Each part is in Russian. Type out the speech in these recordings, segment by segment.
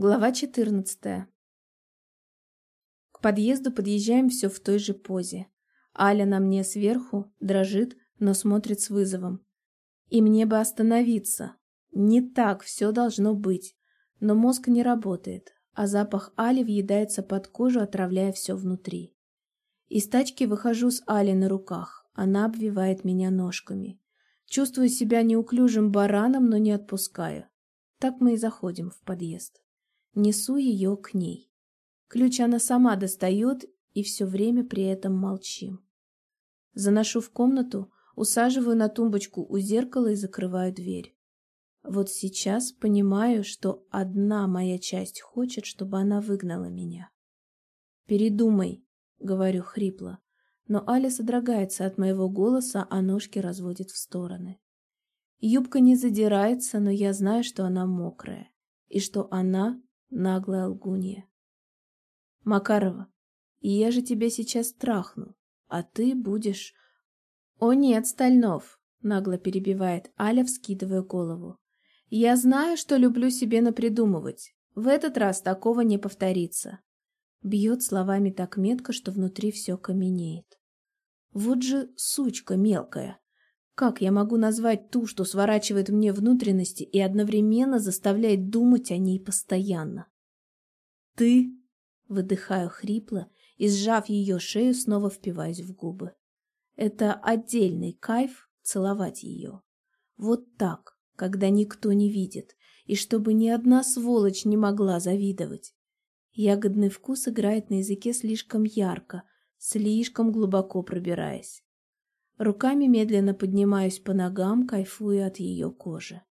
Глава 14. К подъезду подъезжаем все в той же позе. Аля на мне сверху, дрожит, но смотрит с вызовом. И мне бы остановиться. Не так все должно быть. Но мозг не работает, а запах Али въедается под кожу, отравляя все внутри. Из тачки выхожу с Али на руках. Она обвивает меня ножками. Чувствую себя неуклюжим бараном, но не отпускаю. Так мы и заходим в подъезд. Несу ее к ней. Ключ она сама достает, и все время при этом молчим. Заношу в комнату, усаживаю на тумбочку у зеркала и закрываю дверь. Вот сейчас понимаю, что одна моя часть хочет, чтобы она выгнала меня. «Передумай», — говорю хрипло, но Аля содрогается от моего голоса, а ножки разводит в стороны. Юбка не задирается, но я знаю, что она мокрая, и что она наглая лгунья. Макарова, я же тебя сейчас трахну, а ты будешь... О нет, Стальнов, нагло перебивает Аля, вскидывая голову. Я знаю, что люблю себе напридумывать. В этот раз такого не повторится. Бьет словами так метко, что внутри все каменеет. Вот же сучка мелкая. Как я могу назвать ту, что сворачивает мне внутренности и одновременно заставляет думать о ней постоянно? Ты, выдыхаю хрипло и, сжав ее шею, снова впиваюсь в губы. Это отдельный кайф целовать ее. Вот так, когда никто не видит, и чтобы ни одна сволочь не могла завидовать. Ягодный вкус играет на языке слишком ярко, слишком глубоко пробираясь. Руками медленно поднимаюсь по ногам, кайфуя от ее кожи.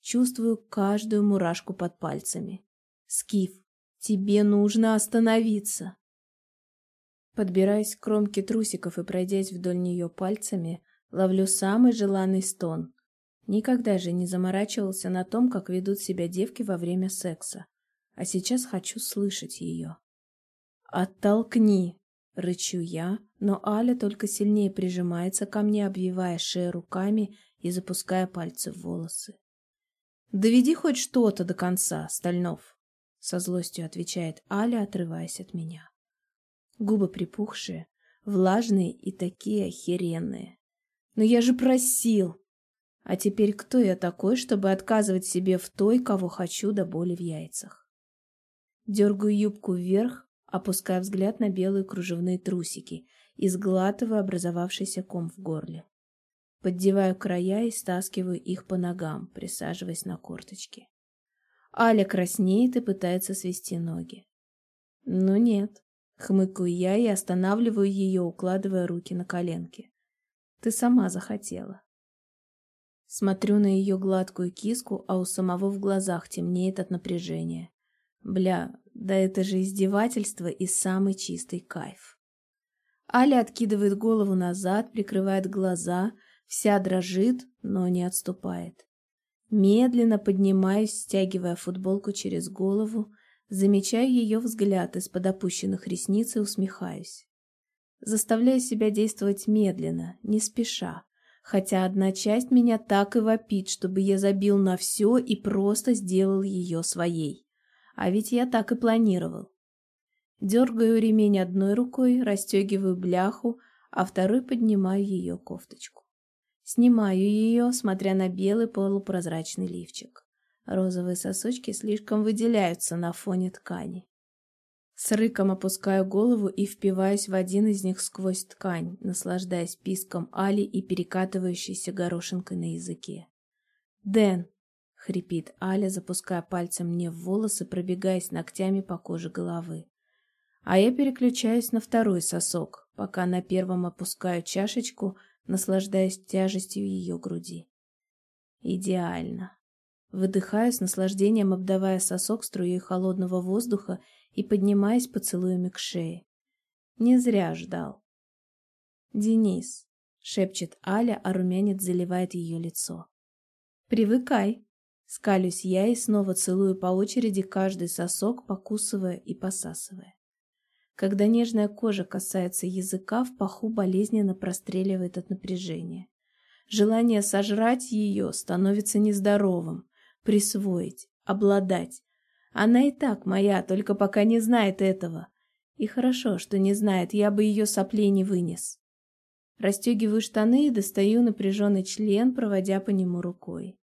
Чувствую каждую мурашку под пальцами. Скиф, тебе нужно остановиться. Подбираясь к кромке трусиков и пройдясь вдоль нее пальцами, ловлю самый желанный стон. Никогда же не заморачивался на том, как ведут себя девки во время секса. А сейчас хочу слышать ее. «Оттолкни!» Рычу я, но Аля только сильнее прижимается ко мне, обвивая шею руками и запуская пальцы в волосы. «Доведи хоть что-то до конца, Стальнов!» Со злостью отвечает Аля, отрываясь от меня. Губы припухшие, влажные и такие охеренные. «Но я же просил!» А теперь кто я такой, чтобы отказывать себе в той, кого хочу до боли в яйцах? Дергаю юбку вверх, опуская взгляд на белые кружевные трусики и сглатывая образовавшийся ком в горле. Поддеваю края и стаскиваю их по ногам, присаживаясь на корточки. Аля краснеет и пытается свести ноги. Но нет, хмыкаю я и останавливаю ее, укладывая руки на коленки. Ты сама захотела. Смотрю на ее гладкую киску, а у самого в глазах темнеет от напряжения. Бля, да это же издевательство и самый чистый кайф. Аля откидывает голову назад, прикрывает глаза, вся дрожит, но не отступает. Медленно поднимаюсь, стягивая футболку через голову, замечаю ее взгляд из-под опущенных ресниц и усмехаюсь. Заставляю себя действовать медленно, не спеша, хотя одна часть меня так и вопит, чтобы я забил на все и просто сделал ее своей. А ведь я так и планировал. Дергаю ремень одной рукой, расстегиваю бляху, а второй поднимаю ее кофточку. Снимаю ее, смотря на белый полупрозрачный лифчик. Розовые сосочки слишком выделяются на фоне ткани. С рыком опускаю голову и впиваюсь в один из них сквозь ткань, наслаждаясь писком Али и перекатывающейся горошинкой на языке. «Дэн, хрипит Аля, запуская пальцем мне в волосы, пробегаясь ногтями по коже головы. А я переключаюсь на второй сосок, пока на первом опускаю чашечку, наслаждаясь тяжестью ее груди. Идеально. Выдыхаю с наслаждением, обдавая сосок струей холодного воздуха и поднимаясь поцелуями к шее. Не зря ждал. «Денис», — шепчет Аля, а румянец заливает ее лицо. «Привыкай», Скалюсь я и снова целую по очереди каждый сосок, покусывая и посасывая. Когда нежная кожа касается языка, в паху болезненно простреливает от напряжения. Желание сожрать ее становится нездоровым, присвоить, обладать. Она и так моя, только пока не знает этого. И хорошо, что не знает, я бы ее соплей не вынес. Растегиваю штаны и достаю напряженный член, проводя по нему рукой.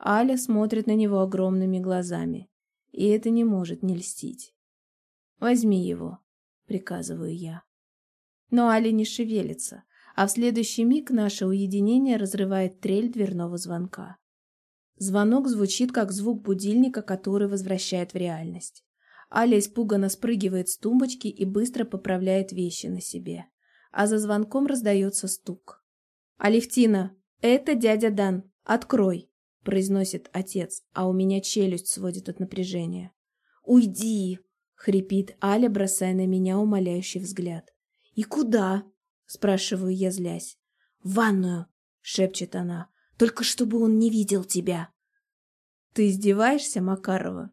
Аля смотрит на него огромными глазами, и это не может не льстить. «Возьми его», — приказываю я. Но Аля не шевелится, а в следующий миг наше уединение разрывает трель дверного звонка. Звонок звучит, как звук будильника, который возвращает в реальность. Аля испуганно спрыгивает с тумбочки и быстро поправляет вещи на себе а за звонком раздается стук. «Алевтина, это дядя Дан, открой!» — произносит отец, а у меня челюсть сводит от напряжения. «Уйди!» — хрипит Аля, бросая на меня умоляющий взгляд. «И куда?» — спрашиваю я, злясь. «В ванную!» — шепчет она. «Только чтобы он не видел тебя!» «Ты издеваешься, Макарова?»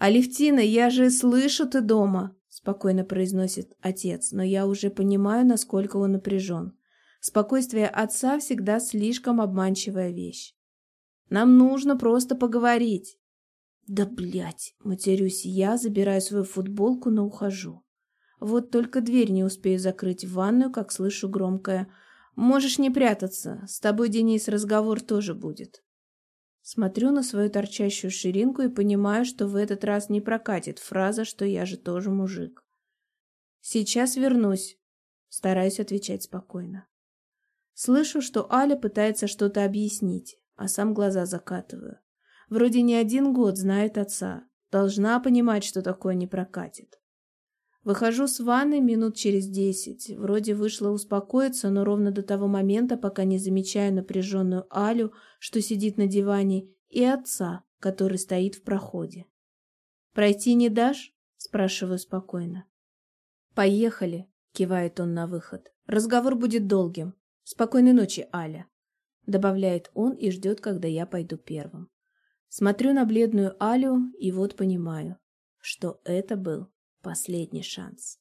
«Алевтина, я же слышу, ты дома!» спокойно произносит отец, но я уже понимаю, насколько он напряжен. Спокойствие отца всегда слишком обманчивая вещь. Нам нужно просто поговорить. Да, блядь, матерюсь я, забираю свою футболку, но ухожу. Вот только дверь не успею закрыть в ванную, как слышу громкое «Можешь не прятаться, с тобой, Денис, разговор тоже будет». Смотрю на свою торчащую ширинку и понимаю, что в этот раз не прокатит фраза, что я же тоже мужик. «Сейчас вернусь», — стараюсь отвечать спокойно. Слышу, что Аля пытается что-то объяснить, а сам глаза закатываю. Вроде не один год знает отца, должна понимать, что такое не прокатит. Выхожу с ванны минут через десять. Вроде вышла успокоиться, но ровно до того момента, пока не замечаю напряженную Алю, что сидит на диване, и отца, который стоит в проходе. «Пройти не дашь?» – спрашиваю спокойно. «Поехали», – кивает он на выход. «Разговор будет долгим. Спокойной ночи, Аля», – добавляет он и ждет, когда я пойду первым. Смотрю на бледную Алю и вот понимаю, что это был Последний шанс.